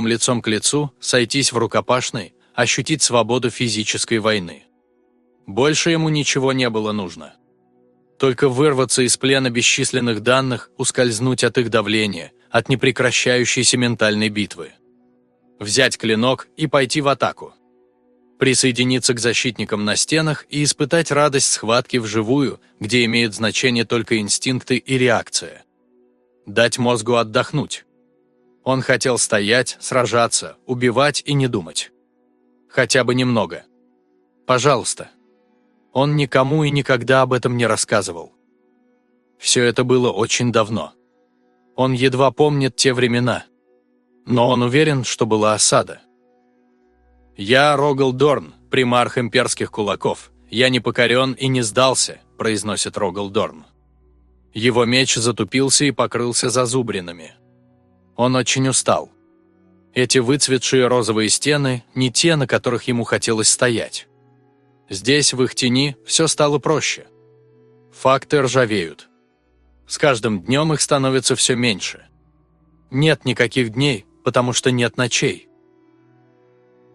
лицом к лицу, сойтись в рукопашной, ощутить свободу физической войны. Больше ему ничего не было нужно. Только вырваться из плена бесчисленных данных, ускользнуть от их давления, от непрекращающейся ментальной битвы. Взять клинок и пойти в атаку. Присоединиться к защитникам на стенах и испытать радость схватки вживую, где имеют значение только инстинкты и реакция. Дать мозгу отдохнуть. Он хотел стоять, сражаться, убивать и не думать. Хотя бы немного. Пожалуйста. Он никому и никогда об этом не рассказывал. Все это было очень давно. Он едва помнит те времена. Но он уверен, что была осада. «Я Рогал Дорн, примарх имперских кулаков. Я не покорен и не сдался», – произносит Рогал Дорн. Его меч затупился и покрылся зазубринами. Он очень устал. Эти выцветшие розовые стены – не те, на которых ему хотелось стоять. Здесь, в их тени, все стало проще. Факты ржавеют. С каждым днем их становится все меньше. Нет никаких дней, потому что нет ночей.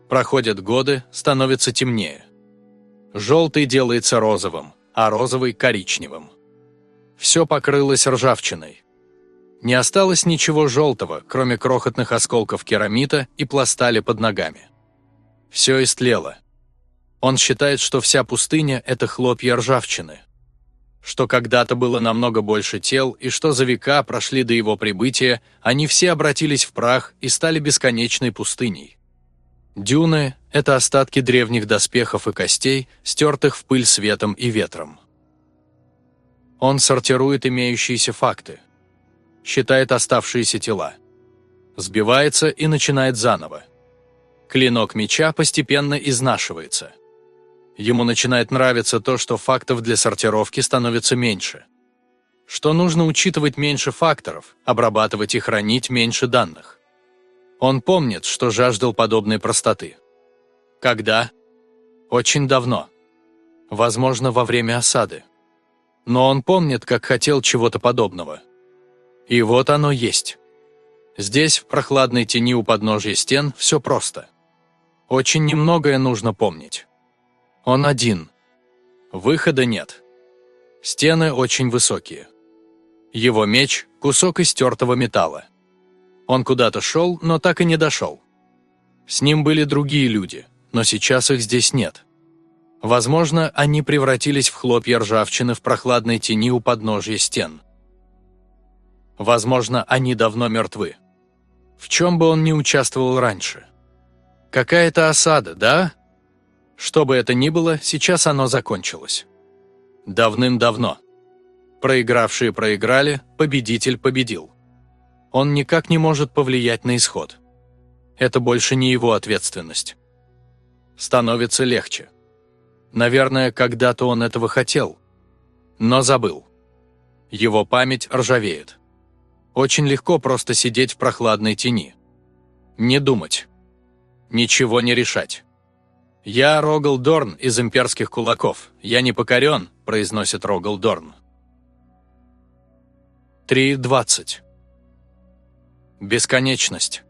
Проходят годы, становится темнее. Желтый делается розовым, а розовый – коричневым. Все покрылось ржавчиной. Не осталось ничего желтого, кроме крохотных осколков керамита и пластали под ногами. Все истлело. Он считает, что вся пустыня – это хлопья ржавчины. Что когда-то было намного больше тел, и что за века прошли до его прибытия, они все обратились в прах и стали бесконечной пустыней. Дюны – это остатки древних доспехов и костей, стертых в пыль светом и ветром. Он сортирует имеющиеся факты. Считает оставшиеся тела. Сбивается и начинает заново. Клинок меча постепенно изнашивается – Ему начинает нравиться то, что фактов для сортировки становится меньше. Что нужно учитывать меньше факторов, обрабатывать и хранить меньше данных. Он помнит, что жаждал подобной простоты. Когда? Очень давно. Возможно, во время осады. Но он помнит, как хотел чего-то подобного. И вот оно есть. Здесь, в прохладной тени у подножия стен, все просто. Очень немногое нужно помнить. Он один. Выхода нет. Стены очень высокие. Его меч – кусок истертого металла. Он куда-то шел, но так и не дошел. С ним были другие люди, но сейчас их здесь нет. Возможно, они превратились в хлопья ржавчины в прохладной тени у подножья стен. Возможно, они давно мертвы. В чем бы он ни участвовал раньше. Какая-то осада, да? Что бы это ни было, сейчас оно закончилось. Давным-давно. Проигравшие проиграли, победитель победил. Он никак не может повлиять на исход. Это больше не его ответственность. Становится легче. Наверное, когда-то он этого хотел. Но забыл. Его память ржавеет. Очень легко просто сидеть в прохладной тени. Не думать. Ничего не решать. «Я Рогал Дорн из имперских кулаков. Я не покорен», – произносит Рогал Дорн. 3.20. Бесконечность.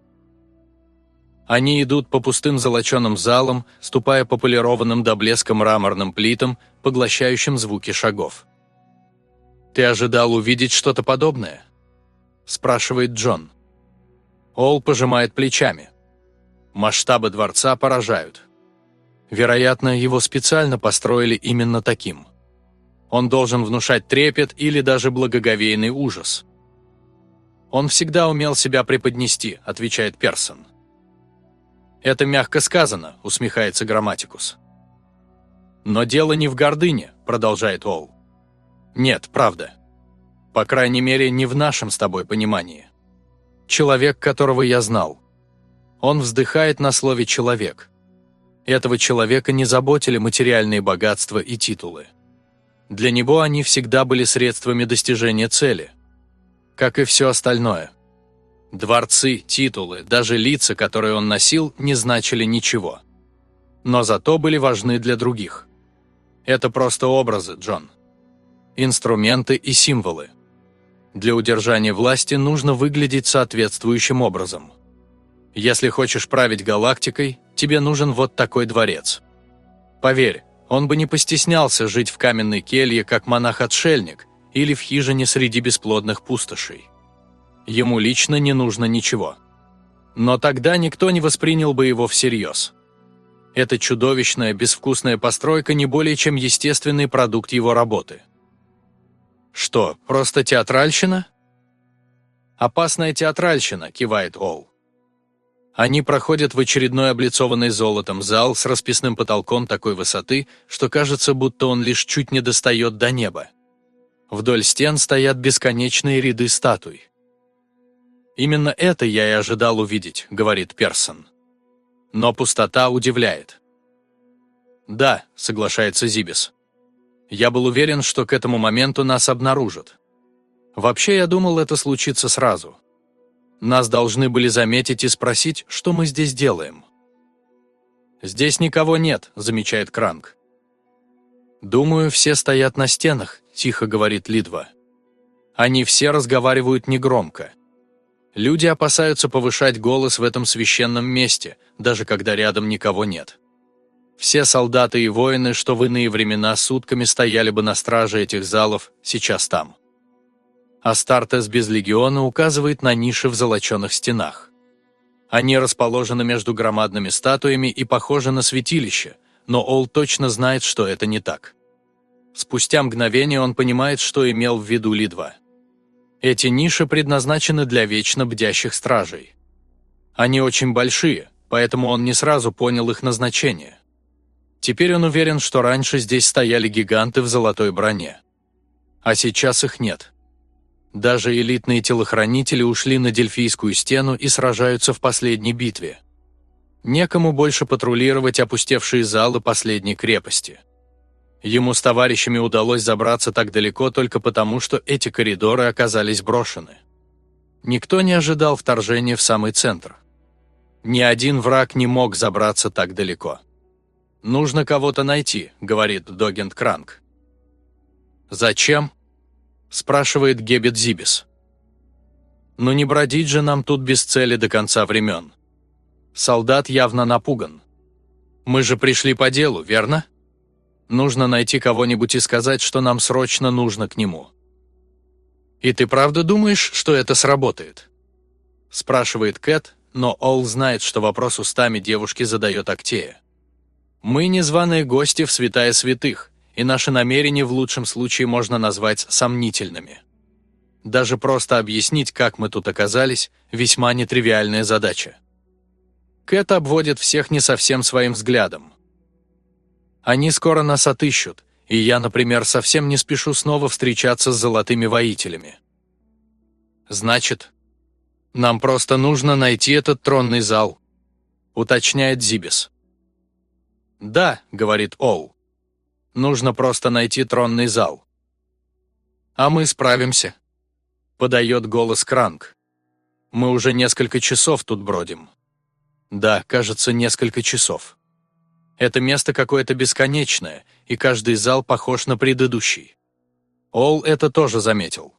Они идут по пустым золоченым залам, ступая по полированным до блеска мраморным плитам, поглощающим звуки шагов. «Ты ожидал увидеть что-то подобное?» – спрашивает Джон. Ол пожимает плечами. Масштабы дворца поражают. Вероятно, его специально построили именно таким. Он должен внушать трепет или даже благоговейный ужас. «Он всегда умел себя преподнести», – отвечает Персон. «Это мягко сказано», – усмехается Грамматикус. «Но дело не в гордыне», – продолжает Ол. «Нет, правда. По крайней мере, не в нашем с тобой понимании. Человек, которого я знал. Он вздыхает на слове «человек». Этого человека не заботили материальные богатства и титулы. Для него они всегда были средствами достижения цели. Как и все остальное. Дворцы, титулы, даже лица, которые он носил, не значили ничего. Но зато были важны для других. Это просто образы, Джон. Инструменты и символы. Для удержания власти нужно выглядеть соответствующим образом. Если хочешь править галактикой, тебе нужен вот такой дворец. Поверь, он бы не постеснялся жить в каменной келье, как монах-отшельник, или в хижине среди бесплодных пустошей. Ему лично не нужно ничего. Но тогда никто не воспринял бы его всерьез. Эта чудовищная, безвкусная постройка не более чем естественный продукт его работы. Что, просто театральщина? Опасная театральщина, кивает Ол. Они проходят в очередной облицованный золотом зал с расписным потолком такой высоты, что кажется, будто он лишь чуть не достает до неба. Вдоль стен стоят бесконечные ряды статуй. «Именно это я и ожидал увидеть», — говорит Персон. Но пустота удивляет. «Да», — соглашается Зибис. «Я был уверен, что к этому моменту нас обнаружат. Вообще, я думал, это случится сразу. Нас должны были заметить и спросить, что мы здесь делаем. «Здесь никого нет», — замечает Кранк. «Думаю, все стоят на стенах», — тихо говорит Лидва. «Они все разговаривают негромко. Люди опасаются повышать голос в этом священном месте, даже когда рядом никого нет. Все солдаты и воины, что в иные времена сутками стояли бы на страже этих залов, сейчас там. Астартес без легиона указывает на ниши в золоченых стенах. Они расположены между громадными статуями и похожи на святилище, но Ол точно знает, что это не так. Спустя мгновение он понимает, что имел в виду Лидва. Эти ниши предназначены для вечно бдящих стражей. Они очень большие, поэтому он не сразу понял их назначение. Теперь он уверен, что раньше здесь стояли гиганты в золотой броне. А сейчас их нет. Даже элитные телохранители ушли на Дельфийскую стену и сражаются в последней битве. Некому больше патрулировать опустевшие залы последней крепости. Ему с товарищами удалось забраться так далеко только потому, что эти коридоры оказались брошены. Никто не ожидал вторжения в самый центр. Ни один враг не мог забраться так далеко. «Нужно кого-то найти», — говорит Догент Кранк. «Зачем?» – спрашивает Гебет Зибис. «Но не бродить же нам тут без цели до конца времен. Солдат явно напуган. Мы же пришли по делу, верно? Нужно найти кого-нибудь и сказать, что нам срочно нужно к нему». «И ты правда думаешь, что это сработает?» – спрашивает Кэт, но Ол знает, что вопрос устами девушки задает Актея. «Мы незваные гости в святая святых, и наши намерения в лучшем случае можно назвать сомнительными. Даже просто объяснить, как мы тут оказались, весьма нетривиальная задача. Кэт обводит всех не совсем своим взглядом. Они скоро нас отыщут, и я, например, совсем не спешу снова встречаться с золотыми воителями. Значит, нам просто нужно найти этот тронный зал, уточняет Зибис. Да, говорит Оу. Нужно просто найти тронный зал. А мы справимся. Подает голос Кранк. Мы уже несколько часов тут бродим. Да, кажется, несколько часов. Это место какое-то бесконечное, и каждый зал похож на предыдущий. Ол это тоже заметил.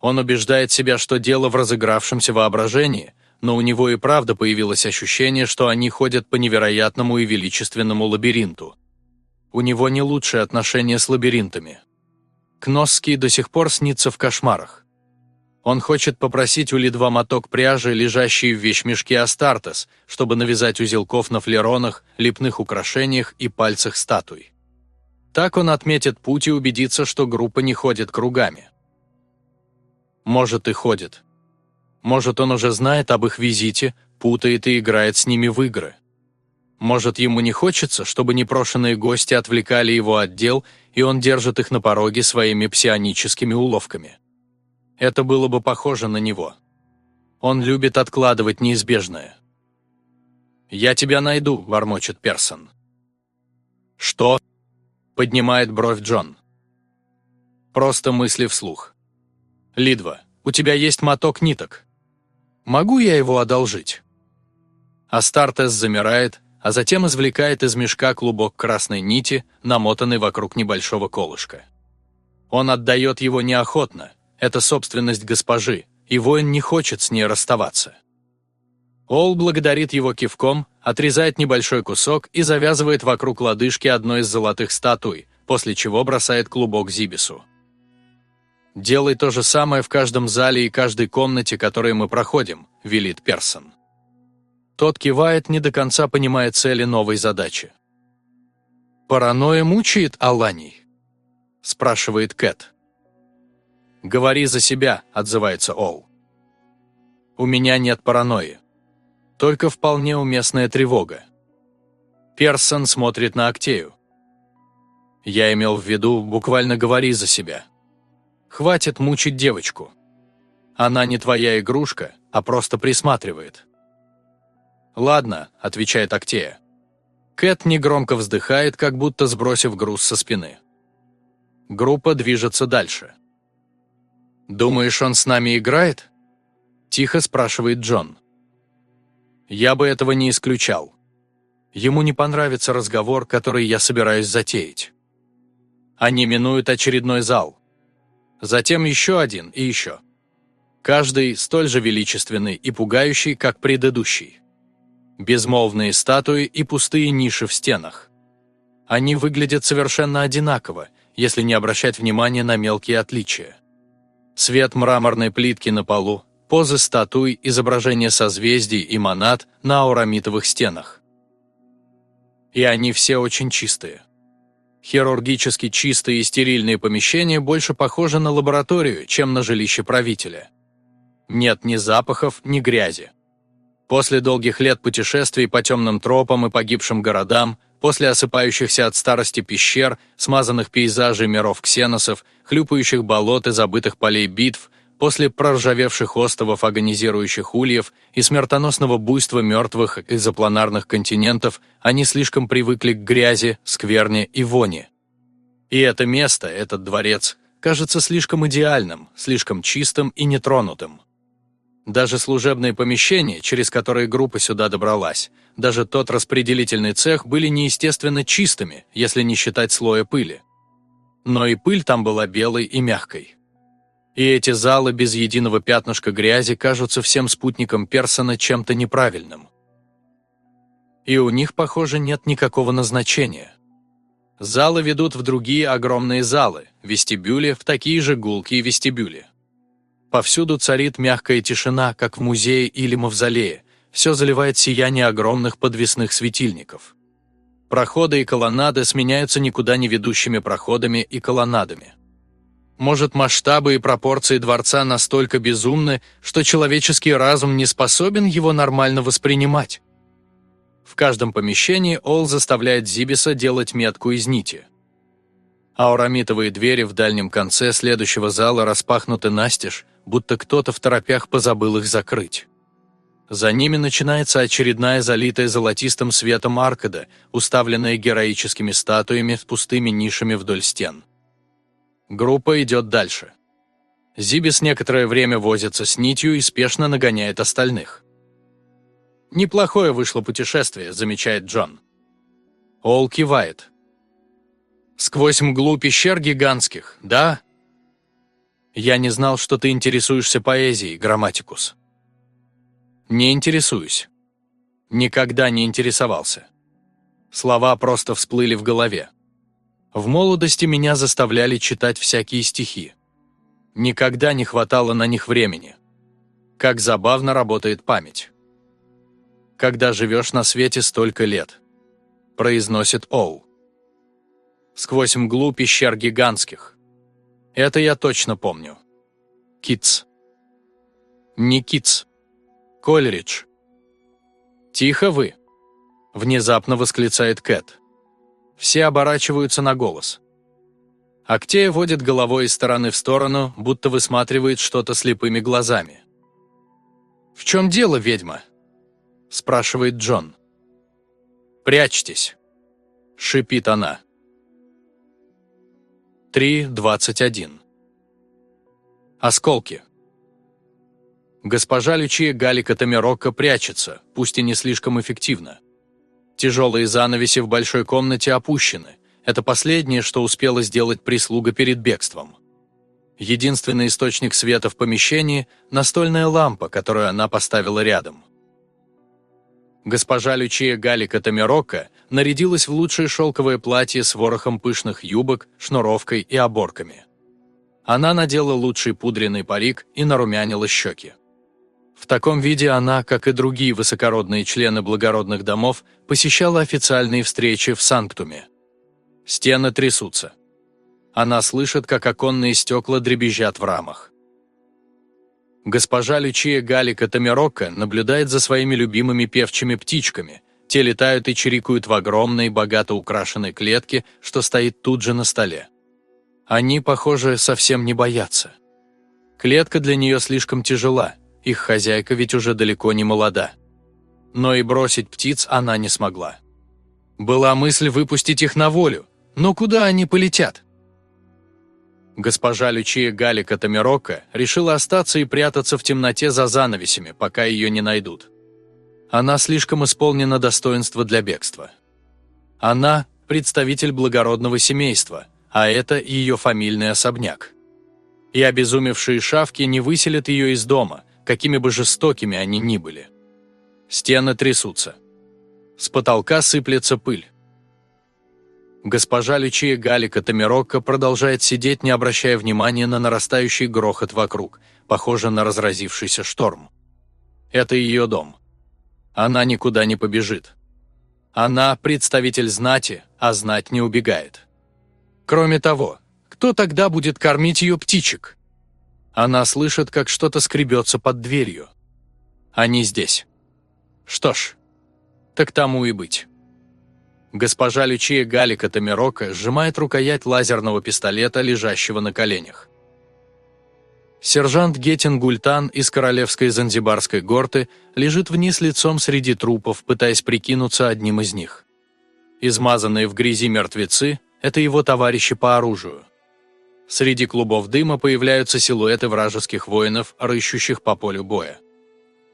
Он убеждает себя, что дело в разыгравшемся воображении, но у него и правда появилось ощущение, что они ходят по невероятному и величественному лабиринту, у него не лучшие отношения с лабиринтами. Кносский до сих пор снится в кошмарах. Он хочет попросить у Лидва моток пряжи, лежащий в вещмешке Астартес, чтобы навязать узелков на флеронах, лепных украшениях и пальцах статуй. Так он отметит путь и убедится, что группа не ходит кругами. Может и ходит. Может он уже знает об их визите, путает и играет с ними в игры. Может, ему не хочется, чтобы непрошенные гости отвлекали его от дел, и он держит их на пороге своими псионическими уловками. Это было бы похоже на него. Он любит откладывать неизбежное. «Я тебя найду», — бормочет Персон. «Что?» — поднимает бровь Джон. Просто мысли вслух. «Лидва, у тебя есть моток ниток. Могу я его одолжить?» Астартес замирает, а затем извлекает из мешка клубок красной нити, намотанный вокруг небольшого колышка. Он отдает его неохотно, это собственность госпожи, и воин не хочет с ней расставаться. Ол благодарит его кивком, отрезает небольшой кусок и завязывает вокруг лодыжки одной из золотых статуй, после чего бросает клубок Зибису. «Делай то же самое в каждом зале и каждой комнате, которые мы проходим», – велит Персон. Тот кивает, не до конца понимая цели новой задачи. «Паранойя мучает Аланий?» – спрашивает Кэт. «Говори за себя», – отзывается Ол. «У меня нет паранойи. Только вполне уместная тревога». Персон смотрит на Актею. Я имел в виду, буквально говори за себя. Хватит мучить девочку. Она не твоя игрушка, а просто присматривает. «Ладно», — отвечает Актея. Кэт негромко вздыхает, как будто сбросив груз со спины. Группа движется дальше. «Думаешь, он с нами играет?» Тихо спрашивает Джон. «Я бы этого не исключал. Ему не понравится разговор, который я собираюсь затеять». Они минуют очередной зал. Затем еще один и еще. Каждый столь же величественный и пугающий, как предыдущий. Безмолвные статуи и пустые ниши в стенах. Они выглядят совершенно одинаково, если не обращать внимания на мелкие отличия. Цвет мраморной плитки на полу, позы статуй, изображения созвездий и монад на аурамитовых стенах. И они все очень чистые. Хирургически чистые и стерильные помещения больше похожи на лабораторию, чем на жилище правителя. Нет ни запахов, ни грязи. После долгих лет путешествий по темным тропам и погибшим городам, после осыпающихся от старости пещер, смазанных пейзажей миров ксеносов, хлюпающих болот и забытых полей битв, после проржавевших островов агонизирующих ульев и смертоносного буйства мертвых изопланарных континентов, они слишком привыкли к грязи, скверне и воне. И это место, этот дворец, кажется слишком идеальным, слишком чистым и нетронутым. Даже служебные помещения, через которые группа сюда добралась, даже тот распределительный цех были неестественно чистыми, если не считать слоя пыли. Но и пыль там была белой и мягкой. И эти залы без единого пятнышка грязи кажутся всем спутникам Персона чем-то неправильным. И у них, похоже, нет никакого назначения. Залы ведут в другие огромные залы, вестибюли в такие же гулкие вестибюли. Повсюду царит мягкая тишина, как в музее или мавзолее, все заливает сияние огромных подвесных светильников. Проходы и колоннады сменяются никуда не ведущими проходами и колоннадами. Может, масштабы и пропорции дворца настолько безумны, что человеческий разум не способен его нормально воспринимать? В каждом помещении Ол заставляет Зибиса делать метку из нити. Аурамитовые двери в дальнем конце следующего зала распахнуты настежь, будто кто-то в торопях позабыл их закрыть. За ними начинается очередная залитая золотистым светом аркада, уставленная героическими статуями с пустыми нишами вдоль стен. Группа идет дальше. Зибис некоторое время возится с нитью и спешно нагоняет остальных. «Неплохое вышло путешествие», — замечает Джон. Ол кивает. «Сквозь мглу пещер гигантских, да?» «Я не знал, что ты интересуешься поэзией, Грамматикус». «Не интересуюсь. Никогда не интересовался. Слова просто всплыли в голове. В молодости меня заставляли читать всякие стихи. Никогда не хватало на них времени. Как забавно работает память. Когда живешь на свете столько лет. Произносит Оу. Сквозь мглу пещер гигантских. Это я точно помню. Китс. Не Китс. Кольридж. Тихо вы. Внезапно восклицает Кэт. Все оборачиваются на голос. Актея водит головой из стороны в сторону, будто высматривает что-то слепыми глазами. «В чем дело, ведьма?» – спрашивает Джон. «Прячьтесь», – шипит она. 3.21 Осколки. Госпожа Лючия Галика Тамирокко прячется, пусть и не слишком эффективно. Тяжелые занавеси в большой комнате опущены. Это последнее, что успела сделать прислуга перед бегством. Единственный источник света в помещении – настольная лампа, которую она поставила рядом. Госпожа Лючия Галика Тамирока нарядилась в лучшее шелковое платье с ворохом пышных юбок, шнуровкой и оборками. Она надела лучший пудренный парик и нарумянила щеки. В таком виде она, как и другие высокородные члены благородных домов, посещала официальные встречи в Санктуме. Стены трясутся. Она слышит, как оконные стекла дребезжат в рамах. Госпожа Лючия Галика Тамирокко наблюдает за своими любимыми певчими птичками. Те летают и чирикают в огромной, богато украшенной клетке, что стоит тут же на столе. Они, похоже, совсем не боятся. Клетка для нее слишком тяжела, их хозяйка ведь уже далеко не молода. Но и бросить птиц она не смогла. Была мысль выпустить их на волю, но куда они полетят? Госпожа Лючия Галика Тамирока решила остаться и прятаться в темноте за занавесями, пока ее не найдут. Она слишком исполнена достоинства для бегства. Она – представитель благородного семейства, а это ее фамильный особняк. И обезумевшие шавки не выселят ее из дома, какими бы жестокими они ни были. Стены трясутся. С потолка сыплется пыль. Госпожа Лючия Галика Тамирокко продолжает сидеть, не обращая внимания на нарастающий грохот вокруг, похоже на разразившийся шторм. Это ее дом. Она никуда не побежит. Она представитель знати, а знать не убегает. Кроме того, кто тогда будет кормить ее птичек? Она слышит, как что-то скребется под дверью. Они здесь. Что ж, так тому и быть. Госпожа Лючия Галика Тамирока сжимает рукоять лазерного пистолета, лежащего на коленях. Сержант Гетин Гультан из королевской занзибарской горты лежит вниз лицом среди трупов, пытаясь прикинуться одним из них. Измазанные в грязи мертвецы – это его товарищи по оружию. Среди клубов дыма появляются силуэты вражеских воинов, рыщущих по полю боя.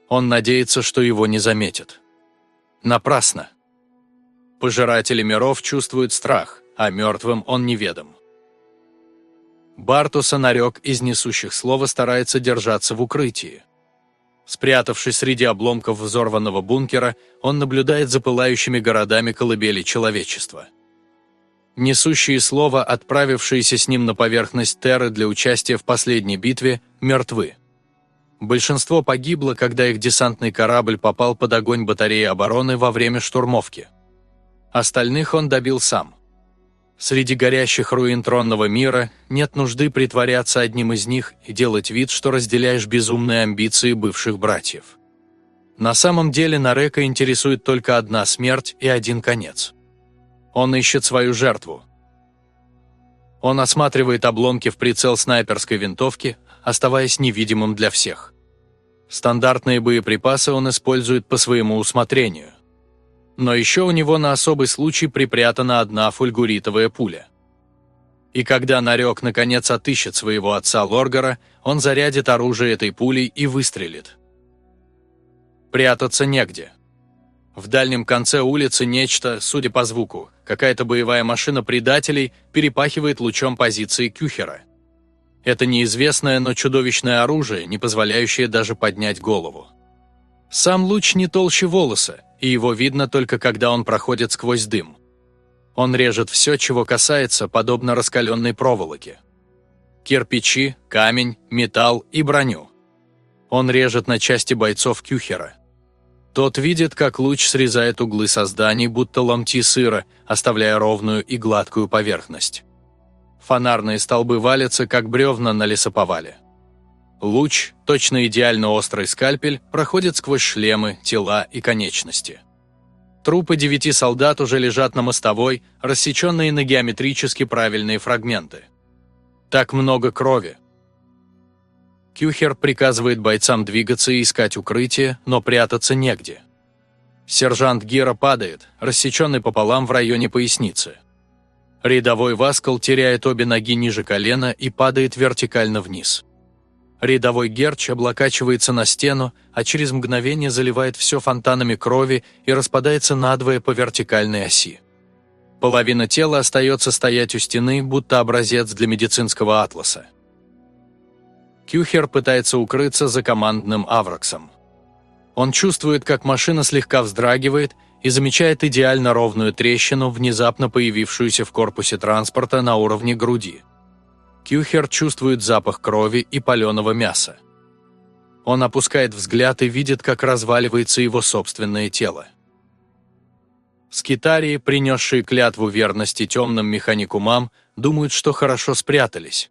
Он надеется, что его не заметят. Напрасно. Пожиратели миров чувствуют страх, а мертвым он неведом. Бартуса нарек из несущих слова старается держаться в укрытии. Спрятавшись среди обломков взорванного бункера, он наблюдает за пылающими городами колыбели человечества – Несущие слово, отправившиеся с ним на поверхность Терры для участия в последней битве, мертвы. Большинство погибло, когда их десантный корабль попал под огонь батареи обороны во время штурмовки. Остальных он добил сам. Среди горящих руин тронного мира нет нужды притворяться одним из них и делать вид, что разделяешь безумные амбиции бывших братьев. На самом деле Нарека интересует только одна смерть и один конец. Он ищет свою жертву. Он осматривает обломки в прицел снайперской винтовки, оставаясь невидимым для всех. Стандартные боеприпасы он использует по своему усмотрению. Но еще у него на особый случай припрятана одна фульгуритовая пуля. И когда Нарек наконец отыщет своего отца Лоргара, он зарядит оружие этой пулей и выстрелит. Прятаться негде. В дальнем конце улицы нечто, судя по звуку, какая-то боевая машина предателей перепахивает лучом позиции Кюхера. Это неизвестное, но чудовищное оружие, не позволяющее даже поднять голову. Сам луч не толще волоса, и его видно только когда он проходит сквозь дым. Он режет все, чего касается, подобно раскаленной проволоке. Кирпичи, камень, металл и броню. Он режет на части бойцов Кюхера. Тот видит, как луч срезает углы созданий, будто ломти сыра, оставляя ровную и гладкую поверхность. Фонарные столбы валятся, как бревна на лесоповале. Луч, точно идеально острый скальпель, проходит сквозь шлемы, тела и конечности. Трупы девяти солдат уже лежат на мостовой, рассеченные на геометрически правильные фрагменты. Так много крови, Кюхер приказывает бойцам двигаться и искать укрытие, но прятаться негде. Сержант Гера падает, рассеченный пополам в районе поясницы. Рядовой Васкал теряет обе ноги ниже колена и падает вертикально вниз. Рядовой Герч облокачивается на стену, а через мгновение заливает все фонтанами крови и распадается надвое по вертикальной оси. Половина тела остается стоять у стены, будто образец для медицинского атласа. Кюхер пытается укрыться за командным Авроксом. Он чувствует, как машина слегка вздрагивает и замечает идеально ровную трещину, внезапно появившуюся в корпусе транспорта на уровне груди. Кюхер чувствует запах крови и паленого мяса. Он опускает взгляд и видит, как разваливается его собственное тело. Скитарии, принесшие клятву верности темным механикумам, думают, что хорошо спрятались.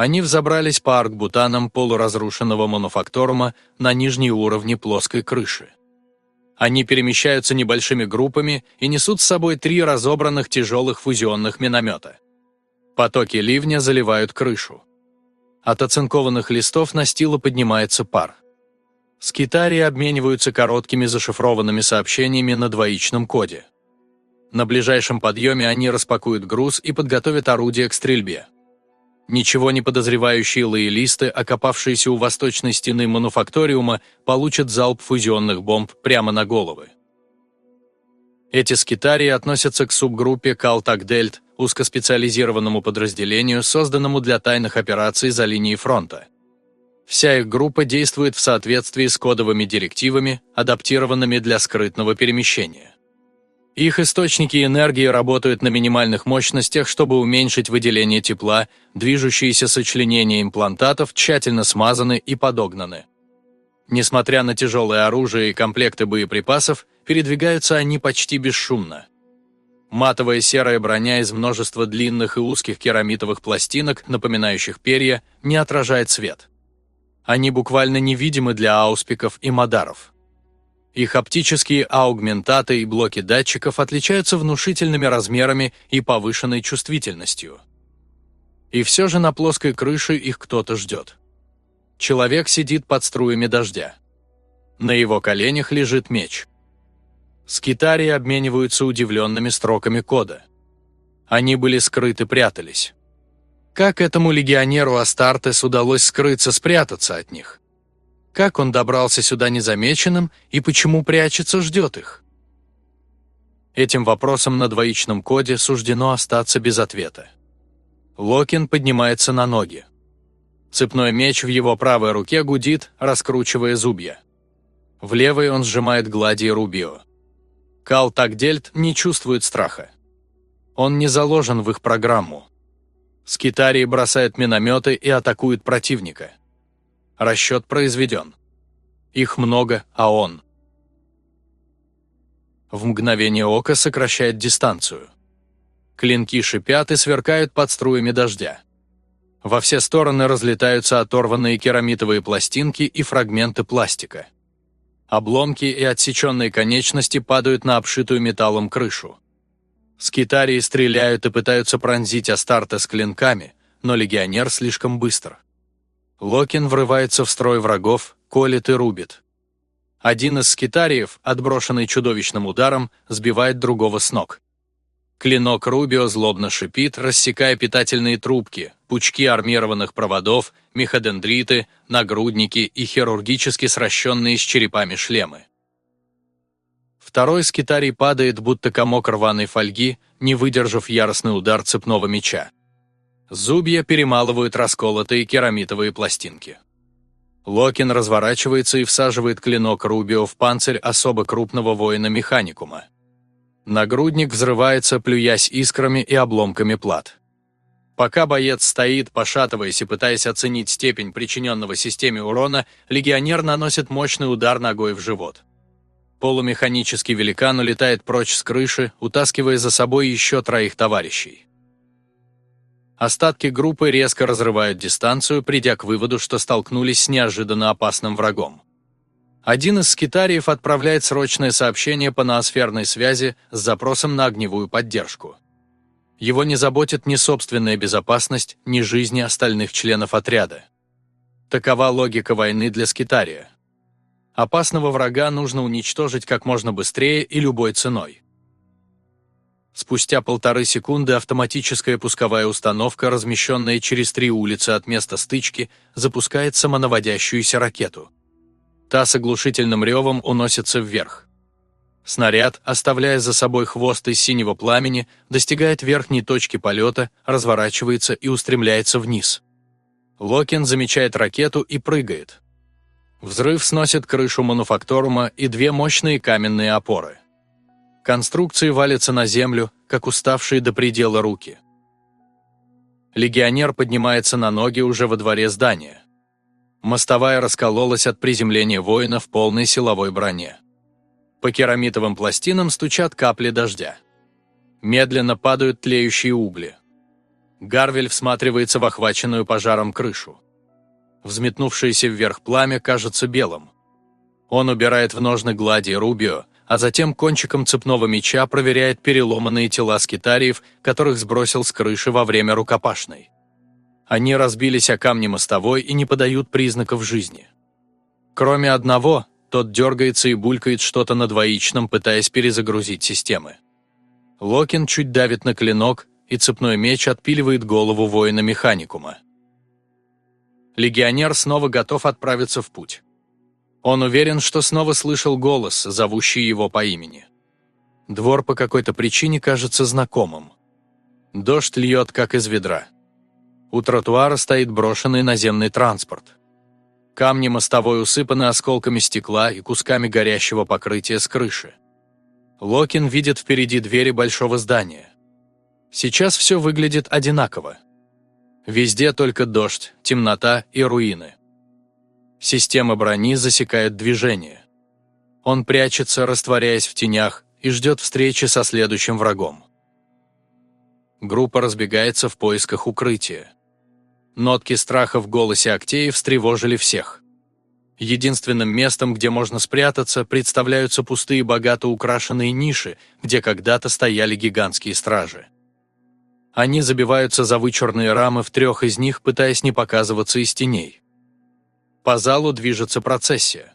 Они взобрались по аркбутанам полуразрушенного мануфакторума на нижние уровни плоской крыши. Они перемещаются небольшими группами и несут с собой три разобранных тяжелых фузионных миномета. Потоки ливня заливают крышу. От оцинкованных листов настила поднимается пар. Скитарии обмениваются короткими зашифрованными сообщениями на двоичном коде. На ближайшем подъеме они распакуют груз и подготовят орудие к стрельбе. Ничего не подозревающие лоялисты, окопавшиеся у восточной стены мануфакториума, получат залп фузионных бомб прямо на головы. Эти скитарии относятся к субгруппе Калтак-Дельт, узкоспециализированному подразделению, созданному для тайных операций за линией фронта. Вся их группа действует в соответствии с кодовыми директивами, адаптированными для скрытного перемещения. Их источники энергии работают на минимальных мощностях, чтобы уменьшить выделение тепла, движущиеся сочленения имплантатов тщательно смазаны и подогнаны. Несмотря на тяжелое оружие и комплекты боеприпасов, передвигаются они почти бесшумно. Матовая серая броня из множества длинных и узких керамитовых пластинок, напоминающих перья, не отражает свет. Они буквально невидимы для ауспиков и мадаров. Их оптические аугментаты и блоки датчиков отличаются внушительными размерами и повышенной чувствительностью. И все же на плоской крыше их кто-то ждет. Человек сидит под струями дождя. На его коленях лежит меч. Скитарии обмениваются удивленными строками кода. Они были скрыты, прятались. Как этому легионеру Астартес удалось скрыться, спрятаться от них? Как он добрался сюда незамеченным и почему прячется, ждет их? Этим вопросом на двоичном коде суждено остаться без ответа. Локин поднимается на ноги. Цепной меч в его правой руке гудит, раскручивая зубья. В левой он сжимает глади Рубио. Кал Тагдельт не чувствует страха. Он не заложен в их программу. Скитарии бросают минометы и атакуют противника. Расчет произведен. Их много, а он. В мгновение ока сокращает дистанцию. Клинки шипят и сверкают под струями дождя. Во все стороны разлетаются оторванные керамитовые пластинки и фрагменты пластика. Обломки и отсеченные конечности падают на обшитую металлом крышу. Скитарии стреляют и пытаются пронзить Астарта с клинками, но легионер слишком быстр. Локин врывается в строй врагов, колет и рубит. Один из скитариев, отброшенный чудовищным ударом, сбивает другого с ног. Клинок Рубио злобно шипит, рассекая питательные трубки, пучки армированных проводов, меходендриты, нагрудники и хирургически сращенные с черепами шлемы. Второй скитарий падает, будто комок рваной фольги, не выдержав яростный удар цепного меча. Зубья перемалывают расколотые керамитовые пластинки. Локин разворачивается и всаживает клинок Рубио в панцирь особо крупного воина-механикума. Нагрудник взрывается, плюясь искрами и обломками плат. Пока боец стоит, пошатываясь и пытаясь оценить степень причиненного системе урона, легионер наносит мощный удар ногой в живот. Полумеханический великан улетает прочь с крыши, утаскивая за собой еще троих товарищей. Остатки группы резко разрывают дистанцию, придя к выводу, что столкнулись с неожиданно опасным врагом. Один из скитариев отправляет срочное сообщение по ноосферной связи с запросом на огневую поддержку. Его не заботит ни собственная безопасность, ни жизни остальных членов отряда. Такова логика войны для скитария. Опасного врага нужно уничтожить как можно быстрее и любой ценой. Спустя полторы секунды автоматическая пусковая установка, размещенная через три улицы от места стычки, запускает самонаводящуюся ракету. Та с оглушительным ревом уносится вверх. Снаряд, оставляя за собой хвост из синего пламени, достигает верхней точки полета, разворачивается и устремляется вниз. Локин замечает ракету и прыгает. Взрыв сносит крышу мануфакторума и две мощные каменные опоры. Конструкции валятся на землю, как уставшие до предела руки. Легионер поднимается на ноги уже во дворе здания. Мостовая раскололась от приземления воина в полной силовой броне. По керамитовым пластинам стучат капли дождя. Медленно падают тлеющие угли. Гарвель всматривается в охваченную пожаром крышу. Взметнувшееся вверх пламя кажется белым. Он убирает в ножны глади Рубио, а затем кончиком цепного меча проверяет переломанные тела скитариев, которых сбросил с крыши во время рукопашной. Они разбились о камни мостовой и не подают признаков жизни. Кроме одного, тот дергается и булькает что-то на двоичном, пытаясь перезагрузить системы. Локин чуть давит на клинок, и цепной меч отпиливает голову воина-механикума. Легионер снова готов отправиться в путь. Он уверен, что снова слышал голос, зовущий его по имени. Двор по какой-то причине кажется знакомым. Дождь льет, как из ведра. У тротуара стоит брошенный наземный транспорт. Камни мостовой усыпаны осколками стекла и кусками горящего покрытия с крыши. Локин видит впереди двери большого здания. Сейчас все выглядит одинаково. Везде только дождь, темнота и руины. Система брони засекает движение. Он прячется, растворяясь в тенях, и ждет встречи со следующим врагом. Группа разбегается в поисках укрытия. Нотки страха в голосе Актеи встревожили всех. Единственным местом, где можно спрятаться, представляются пустые богато украшенные ниши, где когда-то стояли гигантские стражи. Они забиваются за вычурные рамы в трех из них, пытаясь не показываться из теней. По залу движется процессия.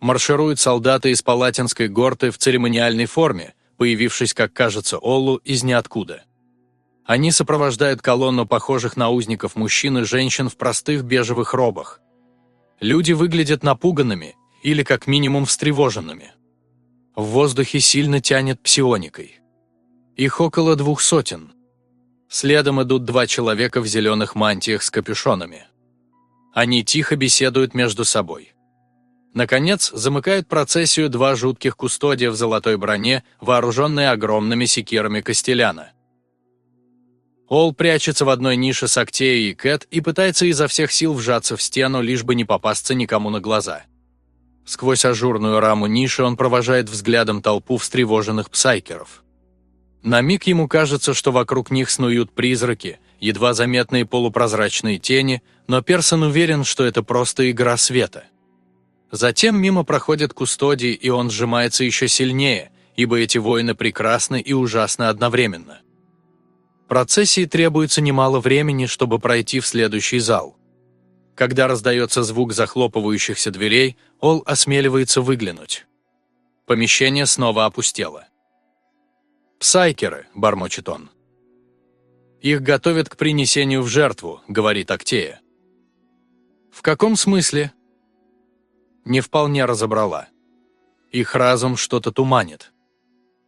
Маршируют солдаты из палатинской горты в церемониальной форме, появившись, как кажется, Оллу из ниоткуда. Они сопровождают колонну похожих на узников мужчин и женщин в простых бежевых робах. Люди выглядят напуганными или как минимум встревоженными. В воздухе сильно тянет псионикой. Их около двух сотен. Следом идут два человека в зеленых мантиях с капюшонами. Они тихо беседуют между собой. Наконец, замыкают процессию два жутких кустодия в золотой броне, вооруженные огромными секирами Костеляна. Ол прячется в одной нише с Актеей и Кэт и пытается изо всех сил вжаться в стену, лишь бы не попасться никому на глаза. Сквозь ажурную раму ниши он провожает взглядом толпу встревоженных псайкеров. На миг ему кажется, что вокруг них снуют призраки, едва заметные полупрозрачные тени, но Персон уверен, что это просто игра света. Затем мимо проходят кустодии, и он сжимается еще сильнее, ибо эти воины прекрасны и ужасны одновременно. Процессии требуется немало времени, чтобы пройти в следующий зал. Когда раздается звук захлопывающихся дверей, Ол осмеливается выглянуть. Помещение снова опустело. «Псайкеры», — бормочет он. «Их готовят к принесению в жертву», — говорит Актея. «В каком смысле?» Не вполне разобрала. Их разум что-то туманит.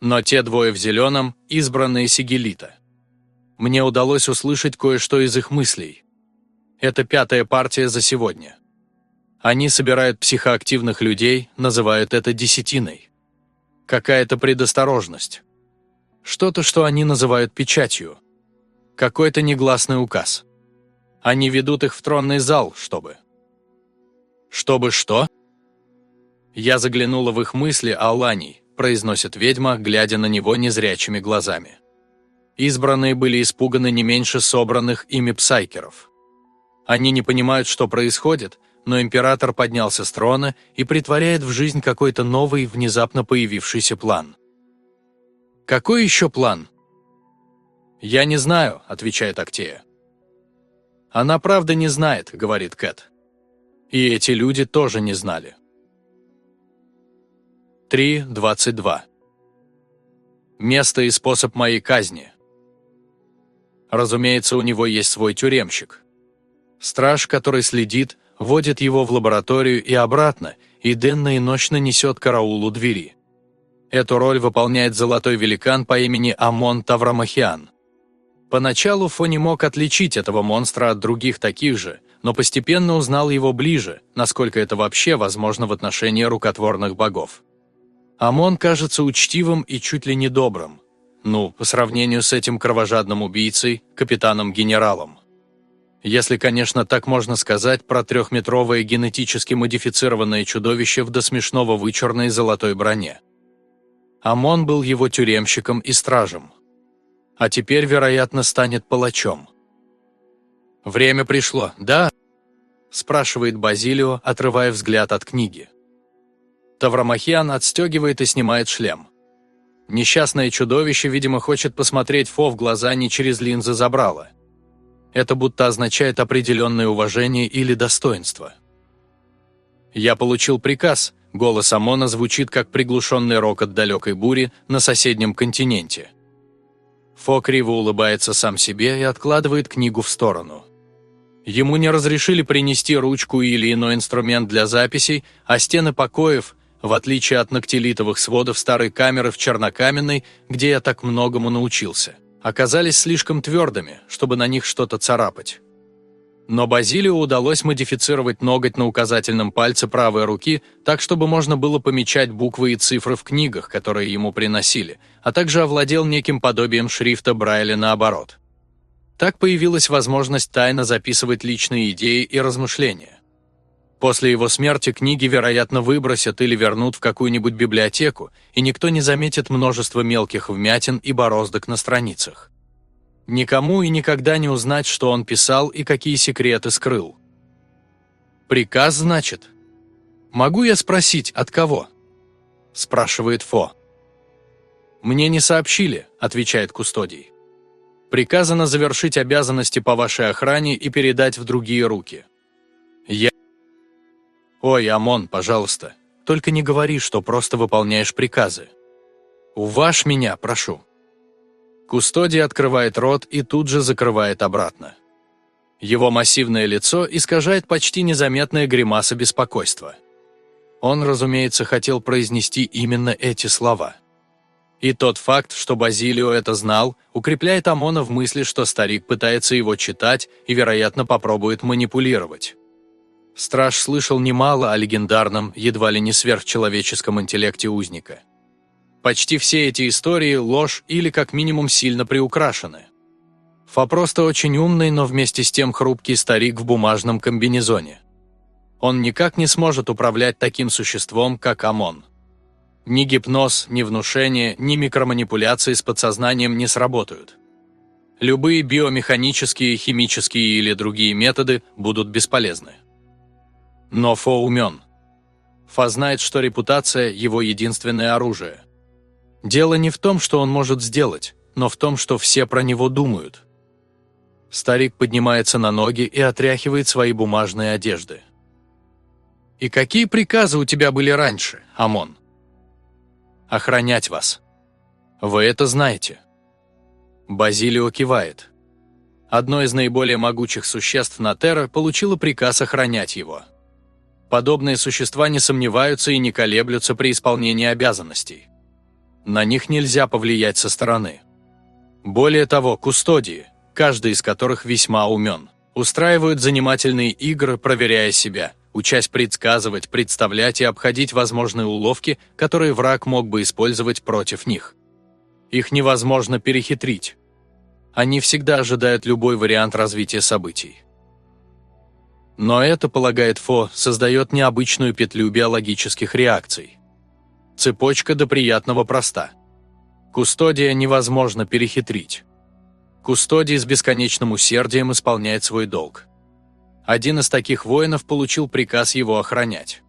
Но те двое в зеленом – избранные Сигелита. Мне удалось услышать кое-что из их мыслей. Это пятая партия за сегодня. Они собирают психоактивных людей, называют это десятиной. Какая-то предосторожность. Что-то, что они называют печатью. Какой-то негласный указ. Они ведут их в тронный зал, чтобы... Чтобы что? Я заглянула в их мысли о Ланей, произносит ведьма, глядя на него незрячими глазами. Избранные были испуганы не меньше собранных ими псайкеров. Они не понимают, что происходит, но император поднялся с трона и притворяет в жизнь какой-то новый, внезапно появившийся план. «Какой еще план?» «Я не знаю», — отвечает Актея. «Она правда не знает», — говорит Кэт. И эти люди тоже не знали. 3.22 Место и способ моей казни. Разумеется, у него есть свой тюремщик. Страж, который следит, водит его в лабораторию и обратно, и денно и ночно несет караулу двери. Эту роль выполняет золотой великан по имени Амон Таврамахиан. Поначалу Фо не мог отличить этого монстра от других таких же, но постепенно узнал его ближе, насколько это вообще возможно в отношении рукотворных богов. Амон кажется учтивым и чуть ли не добрым. Ну, по сравнению с этим кровожадным убийцей, капитаном-генералом. Если, конечно, так можно сказать про трехметровое генетически модифицированное чудовище в до смешного вычурной золотой броне. Амон был его тюремщиком и стражем. А теперь, вероятно, станет палачом. «Время пришло, да?» – спрашивает Базилио, отрывая взгляд от книги. Таврамахиан отстегивает и снимает шлем. Несчастное чудовище, видимо, хочет посмотреть Фо в глаза не через линзы забрала. Это будто означает определенное уважение или достоинство. «Я получил приказ», – голос Амона звучит как приглушенный рокот далекой бури на соседнем континенте. Фо криво улыбается сам себе и откладывает книгу в сторону. Ему не разрешили принести ручку или иной инструмент для записей, а стены покоев, в отличие от ногтелитовых сводов старой камеры в Чернокаменной, где я так многому научился, оказались слишком твердыми, чтобы на них что-то царапать. Но Базилию удалось модифицировать ноготь на указательном пальце правой руки так, чтобы можно было помечать буквы и цифры в книгах, которые ему приносили, а также овладел неким подобием шрифта Брайля наоборот. Так появилась возможность тайно записывать личные идеи и размышления. После его смерти книги, вероятно, выбросят или вернут в какую-нибудь библиотеку, и никто не заметит множество мелких вмятин и бороздок на страницах. Никому и никогда не узнать, что он писал и какие секреты скрыл. «Приказ, значит?» «Могу я спросить, от кого?» – спрашивает Фо. «Мне не сообщили», – отвечает Кустодий. «Приказано завершить обязанности по вашей охране и передать в другие руки. Я «Ой, Амон, пожалуйста, только не говори, что просто выполняешь приказы. Уваж меня, прошу». Кустодий открывает рот и тут же закрывает обратно. Его массивное лицо искажает почти незаметная гримаса беспокойства. Он, разумеется, хотел произнести именно эти слова. И тот факт, что Базилио это знал, укрепляет Амона в мысли, что старик пытается его читать и, вероятно, попробует манипулировать. Страж слышал немало о легендарном, едва ли не сверхчеловеческом интеллекте узника. Почти все эти истории – ложь или как минимум сильно приукрашены. Фа просто очень умный, но вместе с тем хрупкий старик в бумажном комбинезоне. Он никак не сможет управлять таким существом, как Амон. Ни гипноз, ни внушение, ни микроманипуляции с подсознанием не сработают. Любые биомеханические, химические или другие методы будут бесполезны. Но Фо умен. Фа знает, что репутация – его единственное оружие. Дело не в том, что он может сделать, но в том, что все про него думают. Старик поднимается на ноги и отряхивает свои бумажные одежды. «И какие приказы у тебя были раньше, Амон?» «Охранять вас. Вы это знаете». Базилио кивает. Одно из наиболее могучих существ на Терра получило приказ охранять его – Подобные существа не сомневаются и не колеблются при исполнении обязанностей. На них нельзя повлиять со стороны. Более того, кустодии, каждый из которых весьма умен, устраивают занимательные игры, проверяя себя, учась предсказывать, представлять и обходить возможные уловки, которые враг мог бы использовать против них. Их невозможно перехитрить. Они всегда ожидают любой вариант развития событий. Но это, полагает Фо, создает необычную петлю биологических реакций. Цепочка до приятного проста. Кустодия невозможно перехитрить. Кустодий с бесконечным усердием исполняет свой долг. Один из таких воинов получил приказ его охранять.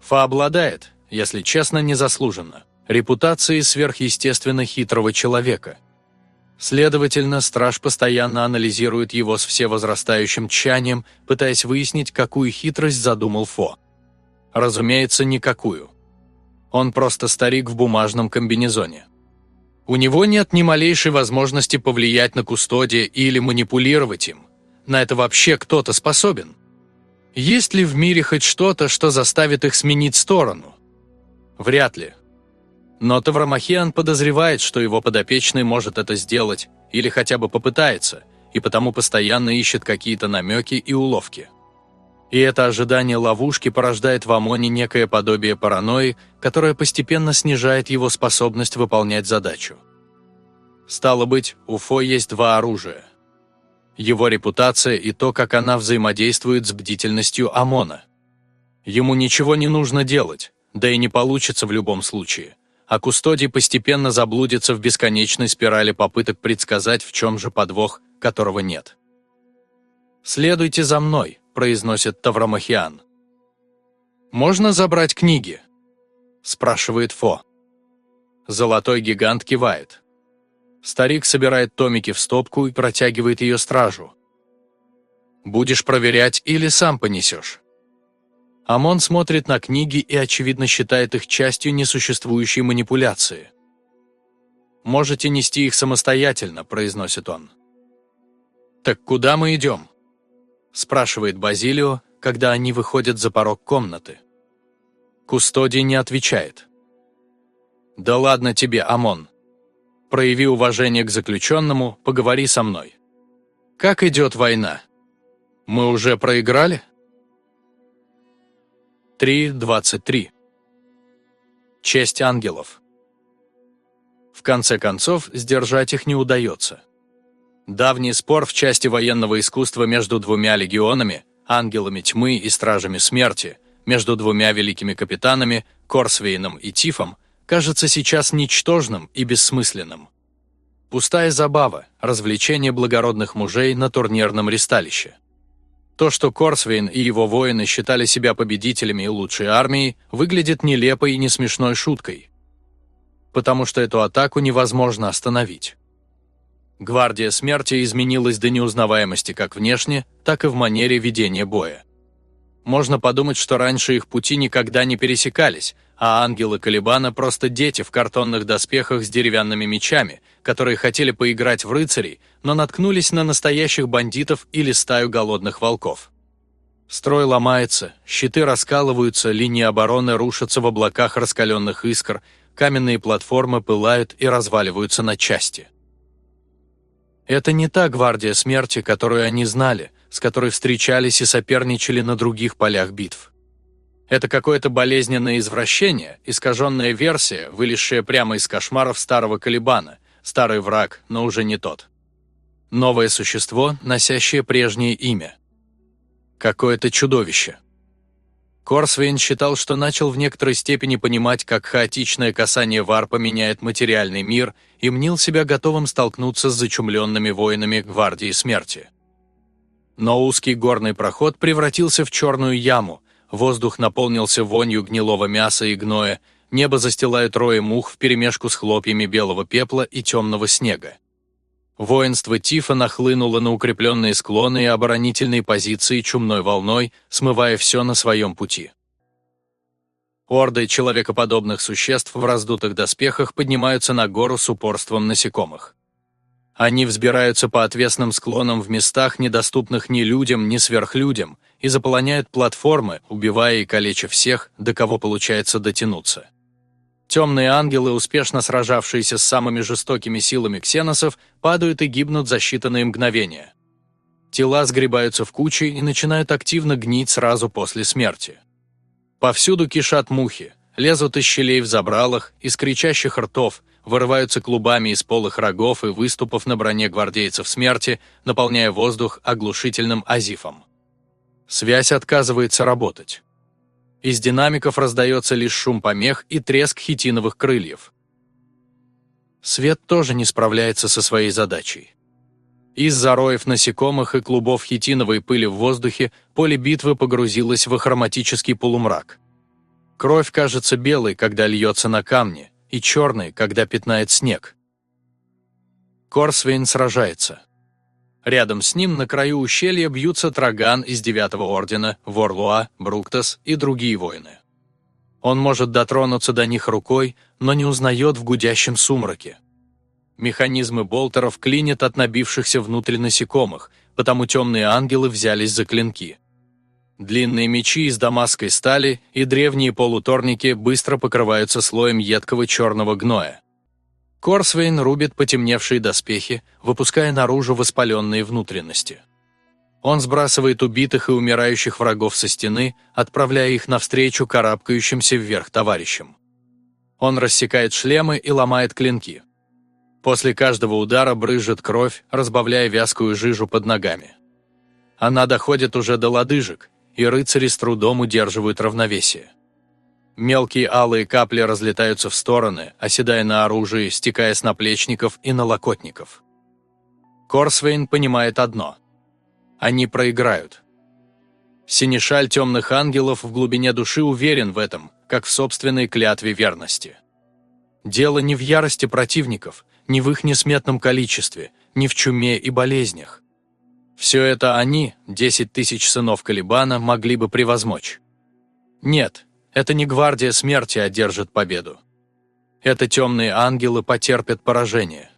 Фа обладает, если честно, незаслуженно, репутацией сверхъестественно хитрого человека – Следовательно, страж постоянно анализирует его с всевозрастающим тщанием, пытаясь выяснить, какую хитрость задумал Фо. Разумеется, никакую. Он просто старик в бумажном комбинезоне. У него нет ни малейшей возможности повлиять на кустодия или манипулировать им. На это вообще кто-то способен? Есть ли в мире хоть что-то, что заставит их сменить сторону? Вряд ли. Но Таврамахиан подозревает, что его подопечный может это сделать, или хотя бы попытается, и потому постоянно ищет какие-то намеки и уловки. И это ожидание ловушки порождает в Амоне некое подобие паранойи, которое постепенно снижает его способность выполнять задачу. Стало быть, у Фо есть два оружия. Его репутация и то, как она взаимодействует с бдительностью Амона. Ему ничего не нужно делать, да и не получится в любом случае. А Кустодий постепенно заблудится в бесконечной спирали попыток предсказать, в чем же подвох, которого нет. «Следуйте за мной», – произносит Таврамахиан. «Можно забрать книги?» – спрашивает Фо. Золотой гигант кивает. Старик собирает томики в стопку и протягивает ее стражу. «Будешь проверять или сам понесешь?» Амон смотрит на книги и, очевидно, считает их частью несуществующей манипуляции. «Можете нести их самостоятельно», – произносит он. «Так куда мы идем?» – спрашивает Базилио, когда они выходят за порог комнаты. Кустодий не отвечает. «Да ладно тебе, Амон. Прояви уважение к заключенному, поговори со мной. Как идет война? Мы уже проиграли?» 3.23. Честь ангелов. В конце концов, сдержать их не удается. Давний спор в части военного искусства между двумя легионами, ангелами тьмы и стражами смерти, между двумя великими капитанами, Корсвейном и Тифом, кажется сейчас ничтожным и бессмысленным. Пустая забава, развлечение благородных мужей на турнирном ристалище. То, что Корсвейн и его воины считали себя победителями и лучшей армией, выглядит нелепой и не смешной шуткой. Потому что эту атаку невозможно остановить. Гвардия смерти изменилась до неузнаваемости как внешне, так и в манере ведения боя. Можно подумать, что раньше их пути никогда не пересекались, а ангелы Калибана просто дети в картонных доспехах с деревянными мечами, которые хотели поиграть в рыцарей, но наткнулись на настоящих бандитов или стаю голодных волков. Строй ломается, щиты раскалываются, линии обороны рушатся в облаках раскаленных искр, каменные платформы пылают и разваливаются на части. Это не та гвардия смерти, которую они знали, с которой встречались и соперничали на других полях битв. Это какое-то болезненное извращение, искаженная версия, вылезшая прямо из кошмаров старого Калибана, старый враг, но уже не тот. Новое существо, носящее прежнее имя. Какое-то чудовище. Корсвейн считал, что начал в некоторой степени понимать, как хаотичное касание варпа меняет материальный мир, и мнил себя готовым столкнуться с зачумленными воинами Гвардии Смерти. Но узкий горный проход превратился в черную яму, Воздух наполнился вонью гнилого мяса и гноя, небо застилает рои мух вперемешку с хлопьями белого пепла и темного снега. Воинство Тифа нахлынуло на укрепленные склоны и оборонительные позиции чумной волной, смывая все на своем пути. Орды человекоподобных существ в раздутых доспехах поднимаются на гору с упорством насекомых. Они взбираются по отвесным склонам в местах, недоступных ни людям, ни сверхлюдям, и заполоняют платформы, убивая и калеча всех, до кого получается дотянуться. Темные ангелы, успешно сражавшиеся с самыми жестокими силами ксеносов, падают и гибнут за считанные мгновения. Тела сгребаются в кучи и начинают активно гнить сразу после смерти. Повсюду кишат мухи, лезут из щелей в забралах, из кричащих ртов, вырываются клубами из полых рогов и выступов на броне гвардейцев смерти, наполняя воздух оглушительным азифом. Связь отказывается работать. Из динамиков раздается лишь шум помех и треск хитиновых крыльев. Свет тоже не справляется со своей задачей. Из-за роев насекомых и клубов хитиновой пыли в воздухе поле битвы погрузилось в хроматический полумрак. Кровь кажется белой, когда льется на камни, и черной, когда пятнает снег. Корсвейн сражается. Рядом с ним на краю ущелья бьются Траган из Девятого Ордена, Ворлуа, Бруктас и другие воины. Он может дотронуться до них рукой, но не узнает в гудящем сумраке. Механизмы болтеров клинят от набившихся внутрь насекомых, потому темные ангелы взялись за клинки. Длинные мечи из дамасской стали и древние полуторники быстро покрываются слоем едкого черного гноя. Корсвейн рубит потемневшие доспехи, выпуская наружу воспаленные внутренности. Он сбрасывает убитых и умирающих врагов со стены, отправляя их навстречу карабкающимся вверх товарищам. Он рассекает шлемы и ломает клинки. После каждого удара брызжет кровь, разбавляя вязкую жижу под ногами. Она доходит уже до лодыжек, и рыцари с трудом удерживают равновесие. Мелкие алые капли разлетаются в стороны, оседая на оружии, стекая с наплечников и налокотников. Корсвейн понимает одно. Они проиграют. Синешаль темных ангелов в глубине души уверен в этом, как в собственной клятве верности. Дело не в ярости противников, не в их несметном количестве, не в чуме и болезнях. Все это они, 10 тысяч сынов Калибана, могли бы превозмочь. Нет, это не гвардия смерти одержит победу. Это темные ангелы потерпят поражение.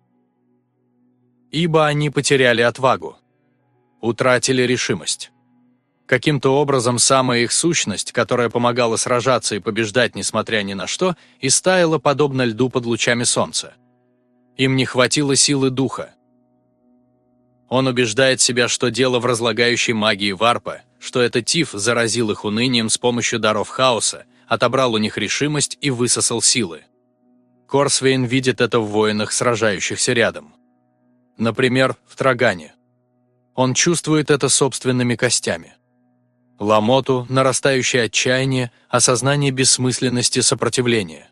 Ибо они потеряли отвагу. Утратили решимость. Каким-то образом самая их сущность, которая помогала сражаться и побеждать несмотря ни на что, истаяла подобно льду под лучами солнца. Им не хватило силы духа. Он убеждает себя, что дело в разлагающей магии варпа, что это Тиф заразил их унынием с помощью даров хаоса, отобрал у них решимость и высосал силы. Корсвейн видит это в воинах, сражающихся рядом. Например, в Трагане. Он чувствует это собственными костями. Ламоту, нарастающее отчаяние, осознание бессмысленности сопротивления.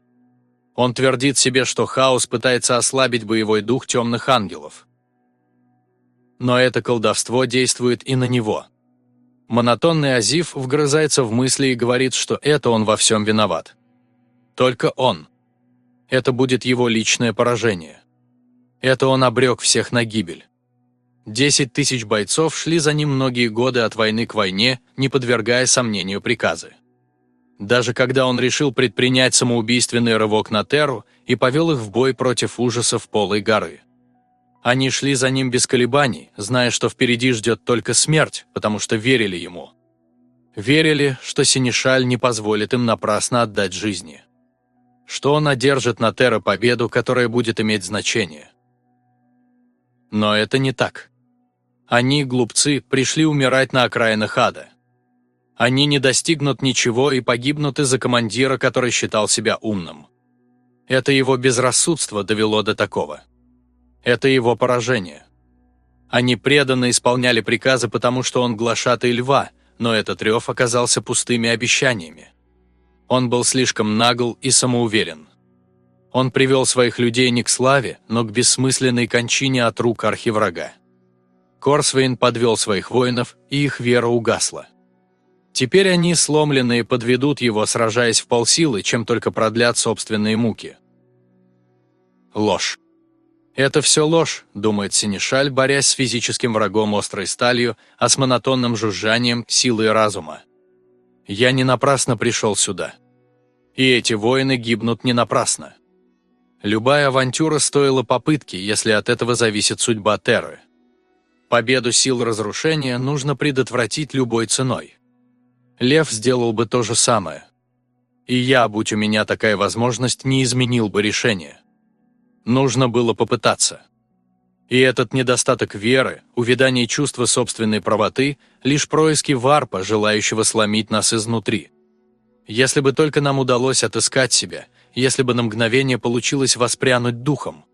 Он твердит себе, что хаос пытается ослабить боевой дух темных ангелов. Но это колдовство действует и на него. Монотонный Азив вгрызается в мысли и говорит, что это он во всем виноват. Только он. Это будет его личное поражение. Это он обрек всех на гибель. Десять тысяч бойцов шли за ним многие годы от войны к войне, не подвергая сомнению приказы. Даже когда он решил предпринять самоубийственный рывок на Терру и повел их в бой против ужасов Полой горы. Они шли за ним без колебаний, зная, что впереди ждет только смерть, потому что верили ему. Верили, что Синишаль не позволит им напрасно отдать жизни. Что он одержит на Терра победу, которая будет иметь значение. Но это не так. Они, глупцы, пришли умирать на окраинах ада. Они не достигнут ничего и погибнут из-за командира, который считал себя умным. Это его безрассудство довело до такого. Это его поражение. Они преданно исполняли приказы, потому что он глашатый льва, но этот рев оказался пустыми обещаниями. Он был слишком нагл и самоуверен. Он привел своих людей не к славе, но к бессмысленной кончине от рук архиврага. Корсвейн подвел своих воинов, и их вера угасла. Теперь они, сломленные, подведут его, сражаясь в полсилы, чем только продлят собственные муки. Ложь. «Это все ложь», — думает Синишаль, борясь с физическим врагом острой сталью, а с монотонным жужжанием силы разума. «Я не напрасно пришел сюда. И эти воины гибнут не напрасно. Любая авантюра стоила попытки, если от этого зависит судьба Терры. Победу сил разрушения нужно предотвратить любой ценой. Лев сделал бы то же самое. И я, будь у меня такая возможность, не изменил бы решение. Нужно было попытаться. И этот недостаток веры, увядание чувства собственной правоты – лишь происки варпа, желающего сломить нас изнутри. Если бы только нам удалось отыскать себя, если бы на мгновение получилось воспрянуть духом –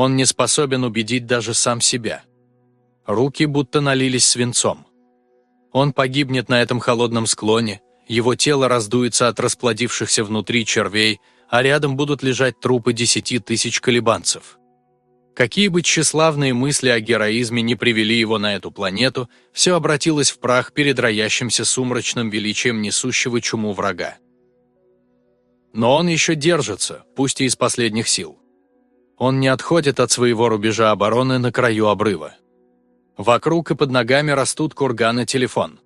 он не способен убедить даже сам себя. Руки будто налились свинцом. Он погибнет на этом холодном склоне, его тело раздуется от расплодившихся внутри червей, а рядом будут лежать трупы десяти тысяч колебанцев. Какие бы тщеславные мысли о героизме не привели его на эту планету, все обратилось в прах перед роящимся сумрачным величием несущего чуму врага. Но он еще держится, пусть и из последних сил. Он не отходит от своего рубежа обороны на краю обрыва. Вокруг и под ногами растут курганы телефон.